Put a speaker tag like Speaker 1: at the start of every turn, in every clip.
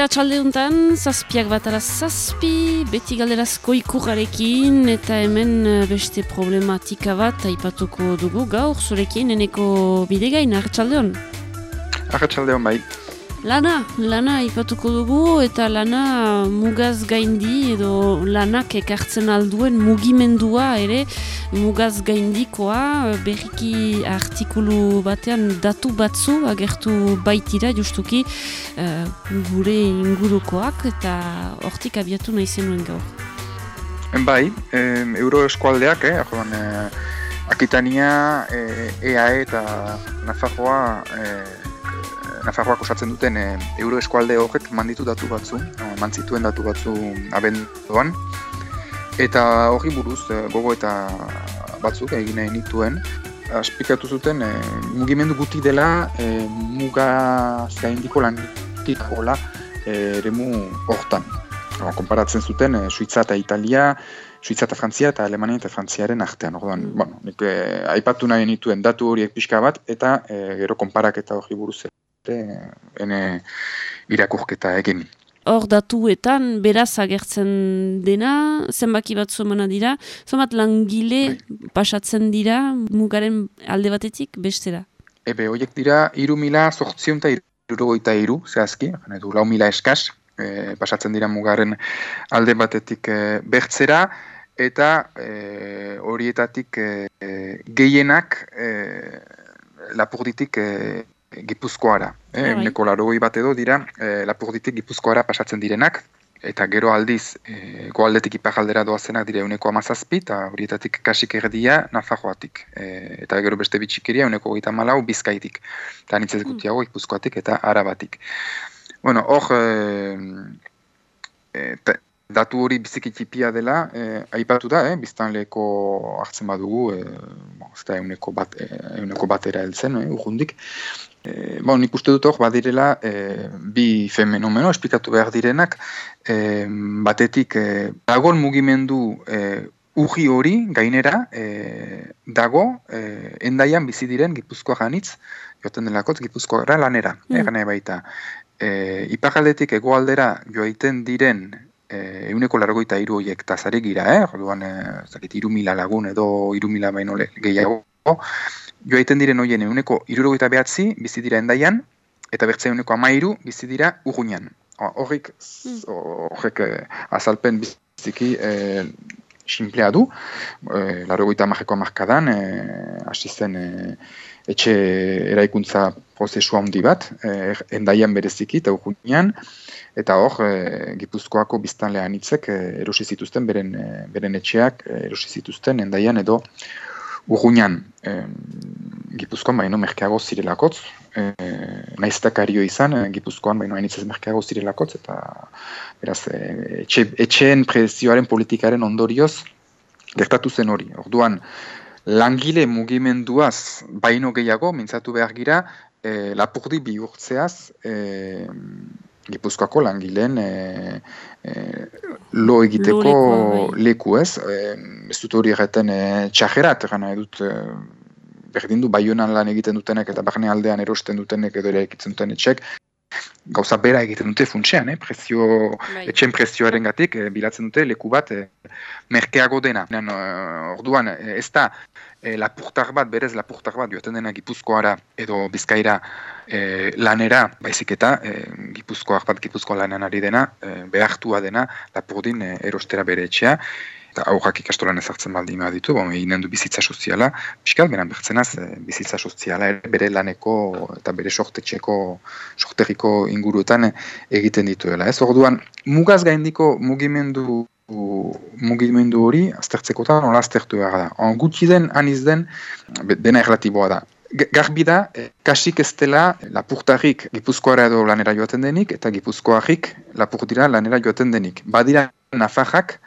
Speaker 1: Eta txalde honetan, zazpiak bat ala zazpi, beti galderazko ikurrarekin, eta hemen eh, beste problematika bat aipatuko dugu gaur, zurekin eneko bidegain? Arratxalde hon
Speaker 2: bai.
Speaker 1: Lana, lana ipatuko dugu eta lana mugaz gaindi edo lanak ekartzen alduen mugimendua ere mugaz gaindikoa berriki artikulu batean datu batzu agertu baitira justuki uh, gure ingurukoak eta hortik abiatu nahi zenuen gaur.
Speaker 2: Bai, eh, euro eskualdeak, eh, joan, eh, Akitania, eh, EAE eta Nafarroa eh, Nafarroak osatzen duten e, euro eskualde horrek manditu datu batzu, eman zituen datu batzu abenduan. Eta hori buruz e, gogo eta batzuk egin nahi nituen, aspikatu zuten e, mugimendu guti dela e, muga zaindiko lan hola eremu hortan. konparatzen zuten e, Suitza eta Italia, Suitza eta Frantzia eta Alemania eta Frantziaren artean. Orduan, mm. bueno, nik, aipatu nahi nituen datu horiek pixka bat eta gero konparaketa hori buruz ene irakurketa egin.
Speaker 1: Hor datuetan beraz agertzen dena, zenbaki bat zomana dira, zomat langile bai. pasatzen dira mugaren alde batetik bestera?
Speaker 2: Ebe, horiek dira, iru mila sortzion eta iru iru, zehazki, du, lau mila eskaz, e, pasatzen dira mugaren alde batetik e, bertzera, eta e, horietatik e, gehienak e, lapurditik e, Gipuzkoara. Eh, bai. Euneko larogoi bat edo dira eh, lapurditik Gipuzkoara pasatzen direnak, eta gero aldiz eh, goaldetik ipagaldera doazenak dire euneko amazazpi, eta horietatik kasik erdia Nafarroatik. Eh, eta gero beste bitxikeria euneko gita malau bizkaitik. Eta nitzez mm. gutiago Gipuzkoatik eta Arabatik. Bueno, hor... Eh, eh, datu hori bizikitipia dela, eh, aipatu da, eh, biztanleko hartzen badugu, eh, bon, ez da euneko, bat, eh, euneko batera heltzen, eh, urrundik. Eh, bon, nik uste dut hor, badirela, eh, bi fenomeno, esplikatu behar direnak, eh, batetik, eh, dagoen mugimendu eh, uji hori, gainera, eh, dago, eh, endaian bizi diren gipuzkoa janitz, joten delakot, gipuzkoa lanera, mm. eh, baita. Eh, Ipagaldetik egoaldera joaiten diren eh, euneko largoita iru horiek tazarik gira, eh? Orduan, eh, zakit, iru mila lagun edo iru mila baino gehiago. Joaiten diren horien euneko irurogeita behatzi, bizi dira endaian, eta bertza euneko amairu, bizi dira urgunean. Horrik, hmm. horrek eh, azalpen biziki eh, simplea du, eh, largoita amajeko amajkadan, eh, hasi zen eh, etxe eraikuntza prozesua handi bat, eh, endaian bereziki eta urgunean, eta hor, e, Gipuzkoako biztanlean hitzek e, erosi zituzten, beren, e, beren etxeak e, erosi zituzten, endaian edo urgunean e, Gipuzkoan baino merkeago zirelakotz, e, naiztakario izan, e, Gipuzkoan baino hainitzez merkeago zirelakotz, eta beraz, e, etxe, etxeen prezioaren politikaren ondorioz, gertatu zen hori. Orduan, langile mugimenduaz baino gehiago, mintzatu behar gira, e, lapurdi bihurtzeaz, e, Gipuzkoako langileen e, e, lo egiteko bai. leku ez. E, ez dut hori egiten e, txajerat, gana edut e, berdin du baionan lan egiten dutenek eta barne aldean erosten dutenek edo ere ekitzen duten etxek. Gauza bera egiten dute funtsean, eh? Prezio, bai. etxen prezioaren gatik, bilatzen dute leku bat e, merkeago dena. orduan, ez da e, lapurtar bat, berez lapurtar bat, joaten dena gipuzkoara edo bizkaira e, lanera, baizik eta e, gipuzkoak bat gipuzkoa lanean ari dena, e, behartua dena lapurdin e, erostera bere etxea, eta aurrak ikastolan ezartzen baldin ditu, bon, eginen du bizitza soziala, piskal, beran bertzenaz, e, bizitza soziala bere laneko eta bere sortetxeko, sorteriko inguruetan egiten dituela. Ez orduan, mugaz gaindiko mugimendu mugimendu hori aztertzeko eta nola aztertu behar da. On, gutxi den, aniz den, dena erlatiboa da. Garbi da, eh, kasik ez dela lapurtarrik gipuzkoara edo lanera joaten denik, eta gipuzkoarrik lapurtira lanera joaten denik. Badira nafajak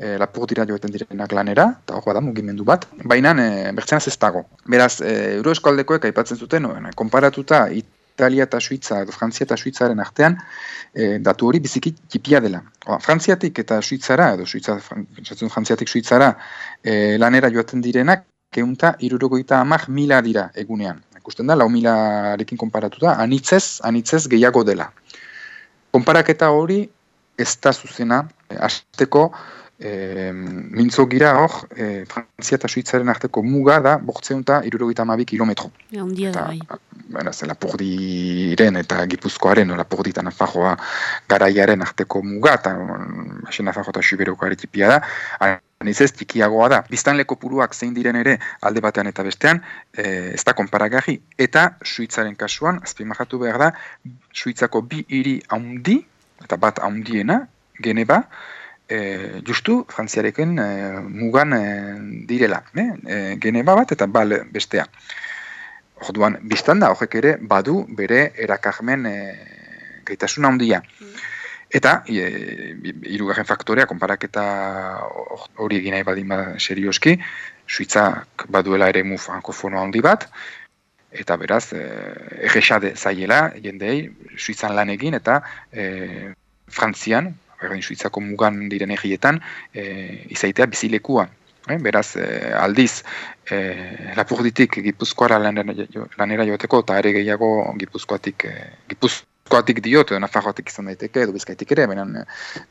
Speaker 2: eh, lapurtira joaten direnak lanera, eta hor da mugimendu bat, baina eh, bertzenaz ez dago. Beraz, eh, Euroeskaldekoek aipatzen zuten, konparatuta Italia eta Suitza, edo Frantzia eta Suitzaren artean, e, datu hori biziki tipia dela. O, Frantziatik eta Suitzara, edo Suitza, Frantziatik Suitzara, e, lanera joaten direnak, keunta irurogoita amak mila dira egunean. Ikusten da, lau milarekin konparatuta, anitzez, anitzez gehiago dela. konparaketa hori ez da zuzena, hasteko e, mintzo gira hor, e, Frantzia eta Suitzaren arteko muga da, bortzeun eta irurogeita amabi kilometro.
Speaker 1: Ja, ondia da, bai.
Speaker 2: Beraz, Lapurdiren eta Gipuzkoaren, Lapurdi eta Nafarroa garaiaren arteko muga, eta Basen Nafarro eta Suberoko aritipia da, Niz ez, tikiagoa da. Biztan leko puruak zein diren ere alde batean eta bestean, e, ez da konparagarri. Eta Suitzaren kasuan, azpimahatu behar da, Suitzako bi hiri haundi, eta bat haundiena, Geneba, e, justu frantziarekin e, mugan e, direla. E, e, geneba bat eta bal bestea. Orduan, biztan da, horrek ere, badu bere erakarmen e, gaitasuna handia. Mm. Eta, e, irugarren faktorea, konparaketa hori egin nahi badin bada serioski, Suitzak baduela ere mu frankofono handi bat, eta beraz, e, egexade zaiela, jendei, Suitzan lan egin, eta e, Frantzian, berdin Suitzako mugan diren egietan, e, izaitea bizilekua. E, beraz, e, aldiz, e, lapurditik gipuzkoara lanera joateko, eta ere gehiago gipuzkoatik, e, gipuzkoatik diot, edo nafarroatik izan daiteke, edo bizkaitik ere, benen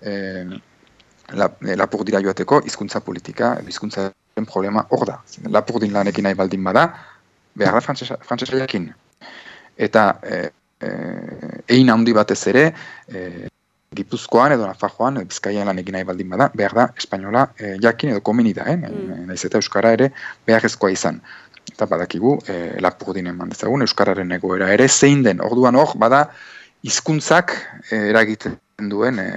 Speaker 2: e, lapurdira joateko, hizkuntza politika, hizkuntza problema hor da. Lapurdin lanekin nahi baldin bada, behar da frantzesa jakin. Eta, e, e, egin handi batez ere, e, Gipuzkoan edo Nafajoan, Bizkaian lan egin nahi baldin bada, behar da, espainola e, jakin edo komeni da, eh? Mm. naiz eta Euskara ere behar ezkoa izan. Eta badakigu, e, lapurdinen mandezagun, Euskararen egoera ere zein den, orduan hor, bada, hizkuntzak e, eragiten duen e,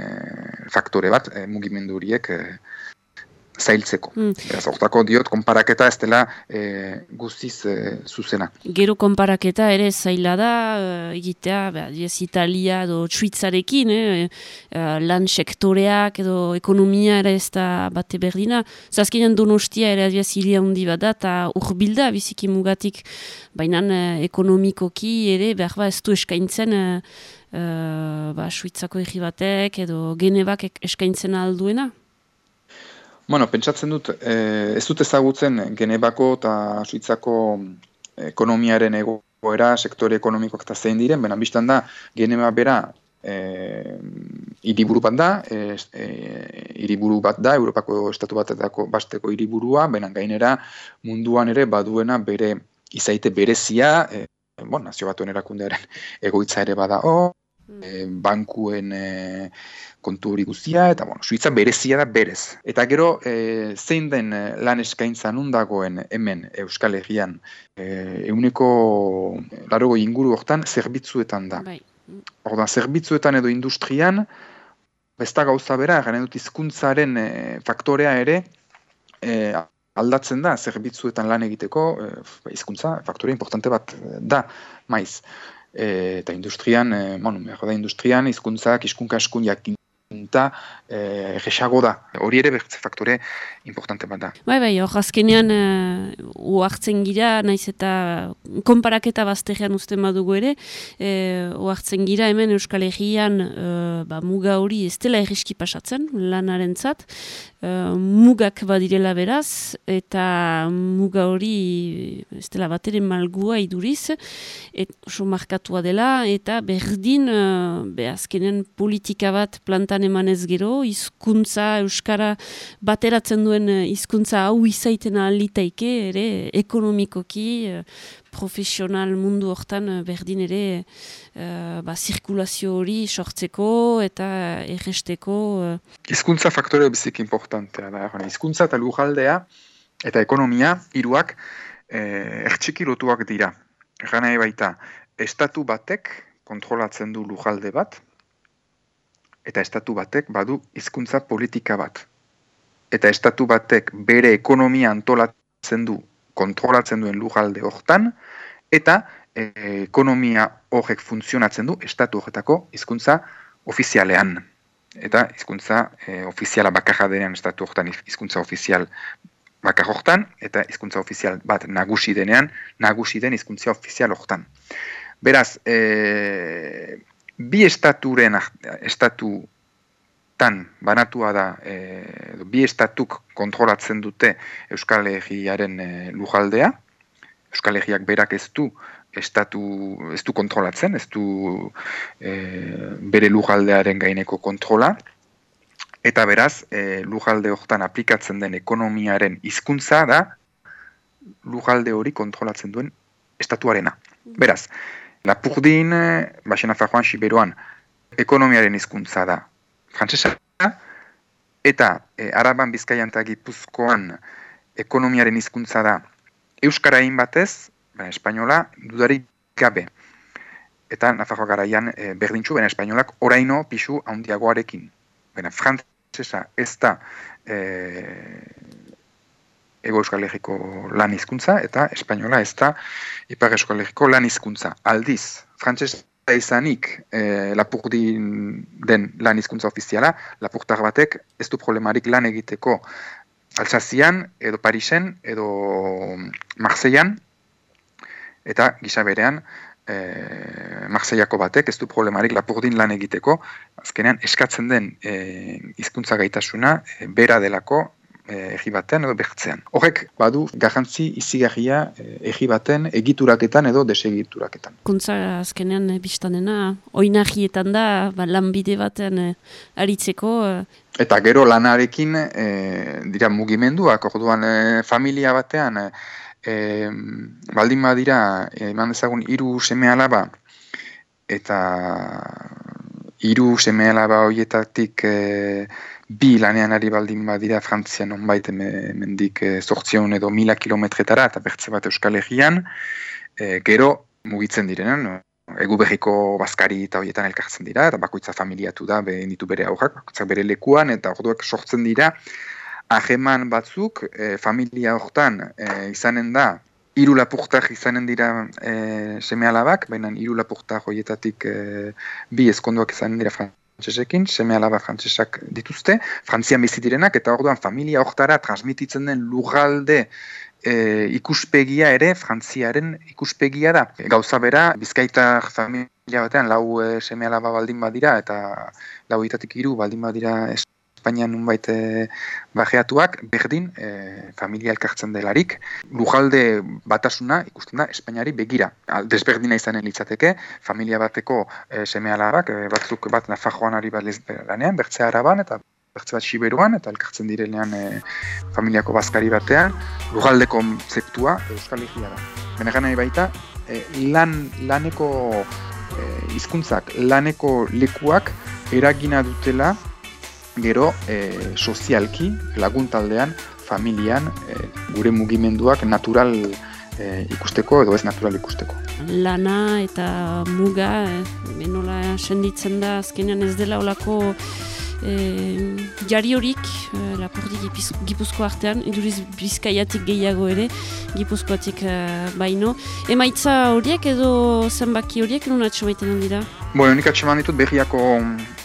Speaker 2: faktore bat, e, mugimenduriek e, zailtzeko. Mm. Beraz, hortako diot, konparaketa ez dela e, guztiz e, zuzena.
Speaker 1: Gero konparaketa ere zaila da, e, egitea, diez Italia edo Suitzarekin, eh, lan sektoreak edo ekonomia ere ez da bate berdina. Zazkinen donostia ere diez hilia hundi bada eta urbilda biziki mugatik, baina ekonomikoki ere behar ba ez du eskaintzen e, ba, Suitzako egibatek edo genebak eskaintzen alduena.
Speaker 2: Bueno, pentsatzen dut, e, ez dut ezagutzen Genebako eta Suitzako ekonomiaren egoera, sektore ekonomikoak eta zein diren, bena biztan da, Geneba bera e, iriburu bat da, e, e, iriburu bat da, Europako estatu batetako basteko iriburua, bena gainera munduan ere baduena bere izaite berezia, e, bon, nazio batuen erakundearen egoitza ere bada, oh, e, bankuen e, kontu hori guztia, eta bueno, Suiza berezia da berez. Eta gero, e, zein den lan eskaintza nundagoen hemen Euskal Herrian, e, euneko larogo inguru hortan zerbitzuetan da. Bai. Ordan, zerbitzuetan edo industrian, besta gauza bera, garen dut izkuntzaren e, faktorea ere, e, aldatzen da, zerbitzuetan lan egiteko, e, izkuntza, faktore importante bat da, maiz. E, eta industrian, e, bueno, da industrian, izkuntzak, izkunka eskun jakin eta e, da. Hori ere bertze faktore importante bat da.
Speaker 1: Bai, bai, hor azkenean uh, uartzen gira, naiz eta konparaketa bazterean uste badugu ere, uh, uartzen gira hemen Euskal Herrian uh, ba, muga hori ez dela erriski pasatzen, lanaren zat, uh, mugak badirela beraz, eta muga hori ez dela bat ere malgua iduriz, oso markatua dela, eta berdin, uh, be azkenean politika bat plantan emanez gero, hizkuntza Euskara bateratzen duen eh, hizkuntza hau izaiten alitaike ere ekonomikoki eh, profesional mundu hortan eh, berdin ere ba, zirkulazio hori sortzeko eta erresteko.
Speaker 2: Hizkuntza faktore bizik importantea da. Hizkuntza eta lujaldea eta ekonomia hiruak eh, ertxiki lotuak dira. Gana baita, estatu batek kontrolatzen du lujalde bat, eta estatu batek badu hizkuntza politika bat. Eta estatu batek bere ekonomia antolatzen du, kontrolatzen duen lujalde hortan, eta e, ekonomia horrek funtzionatzen du estatu horretako hizkuntza ofizialean. Eta hizkuntza e, ofiziala bakarra denean estatu horretan hizkuntza ofizial bakar horretan, eta hizkuntza ofizial bat nagusi denean, nagusi den hizkuntza ofizial horretan. Beraz, e, bi estaturen estatu tan banatua da e, bi estatuk kontrolatzen dute Euskal Herriaren e, lujaldea Euskal Herriak berak ez du estatu ez du kontrolatzen, ez du e, bere lujaldearen gaineko kontrola, eta beraz, e, lujalde hortan aplikatzen den ekonomiaren hizkuntza da, lujalde hori kontrolatzen duen estatuarena. Beraz, Lapurdin, Baxena Fajoan, Siberuan, ekonomiaren hizkuntza da frantsesa eta e, Araban Bizkaian eta Gipuzkoan ekonomiaren hizkuntza da euskara egin batez, baina espainola dudarik gabe. Eta Nafarroa garaian e, berdintxu, baina espainolak oraino pixu handiagoarekin. Baina frantsesa ez da e, ego euskal lan hizkuntza eta espainola ez da ipar euskal lan hizkuntza. Aldiz, frantsesa izanik e, lapurdin den lan hizkuntza ofiziala, lapurtar batek ez du problemarik lan egiteko Alsazian, edo Parisen, edo Marseillan, eta gisa berean, e, Marseillako batek ez du problemarik lapurdin lan egiteko, azkenean eskatzen den e, hizkuntza gaitasuna e, bera delako Eh, egi baten edo behtzean. Horrek, badu, garrantzi izigarria eh, egi baten egituraketan edo desegituraketan.
Speaker 1: Kuntza azkenean e, biztanena, oinahietan da, ba, lanbide baten aritzeko.
Speaker 2: Eta gero lanarekin e, dira mugimenduak, orduan e, familia batean, e, baldin badira, eman dezagun, hiru seme alaba, eta hiru seme alaba horietatik bi lanean ari baldin badira Frantzian onbait mendik e, zortzion edo mila kilometretara eta bertze bat Euskal Herrian, e, gero mugitzen direnan, egu berriko bazkari eta horietan elkartzen dira, eta bakoitza familiatu da, be, ditu bere aurrak, bakoitza bere lekuan, eta orduak sortzen dira, aheman batzuk, e, familia hortan e, izanen da, Iru lapurtak izanen dira e, seme alabak, baina iru lapurtak horietatik e, bi eskonduak izanen dira frantsesekin, seme alaba frantsesak dituzte, frantzian bizitirenak, eta orduan familia hortara transmititzen den lugalde e, ikuspegia ere, frantziaren ikuspegia da. Gauza bera, bizkaitar familia batean lau e, seme alaba baldin badira, eta lau itatik iru baldin badira Espainian nunbait e, bajeatuak, berdin, e, familia elkartzen delarik, lujalde batasuna ikusten da Espainiari begira. Desberdina izanen litzateke, familia bateko e, seme alabak, e, batzuk bat nafajoan ari bat lanean, bertzea araban, eta bertze bat siberuan, eta elkartzen direnean e, familiako bazkari batean, lujaldeko konzeptua Euskal Herria da. Benegan nahi baita, e, lan, laneko hizkuntzak laneko lekuak eragina dutela gero e, sozialki, laguntaldean, familian, e, gure mugimenduak natural e, ikusteko edo ez natural ikusteko.
Speaker 1: Lana eta muga, e, benola senditzen da, azkenean ez dela olako e, jari horik, e, lapurdi gipuzko artean, eduriz bizkaiatik gehiago ere, gipuzkoatik e, baino. Emaitza horiek edo zenbaki horiek nuna atxomaiten dira?
Speaker 2: Bueno, nik atxeman ditut berriako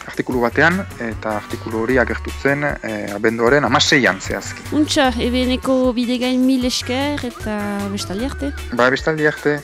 Speaker 2: artikulu batean, eta artikulu hori agertu zen e, abenduaren amaseian zehazki.
Speaker 1: Untxa, ebeneko bidegain mil esker eta bestaldi arte?
Speaker 2: Ba, bestaldi arte.